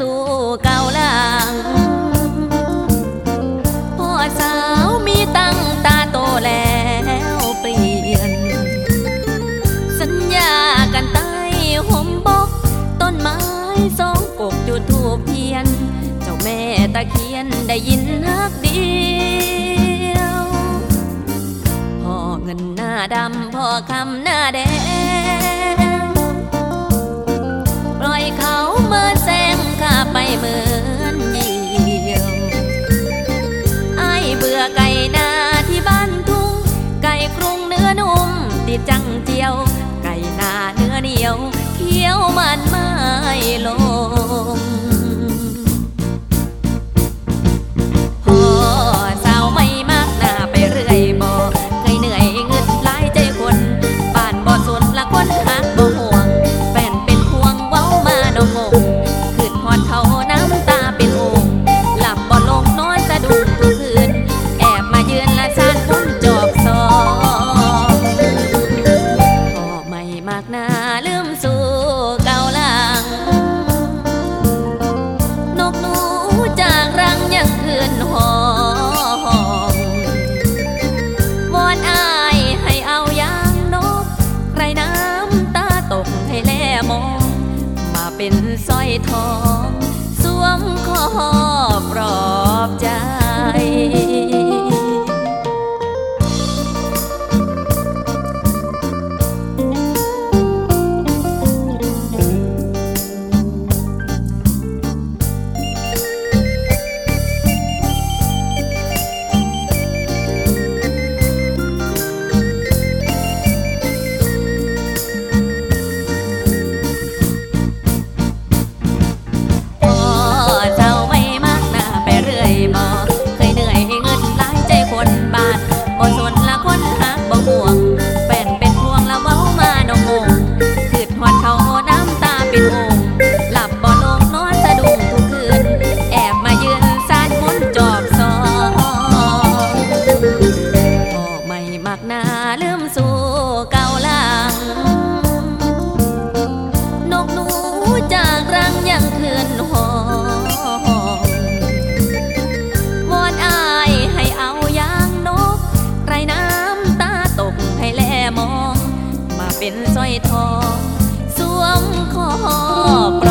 สู่เก่าลังพ่อสาวมีตั้งตาโตแล้วเปลี่ยน สัญญากันใต้ห่มบก ต้นไม้สองกกจุดทูบเพียน เจ้าแม่ตะเคียนได้ยินฮักเดียวพ่อเงินหน้าดำพ่อคำหน้าแดง ไก่นาที่บ้านทุ่ง ไก่กรุงเนื้อนุ่มติดจังเจียว ไก่นาเนื้อเหนียวเคี้ยวมันไม่ลง เป็นสร้อยทอง สวมคอ เป็นสร้อยทองสวมคอปล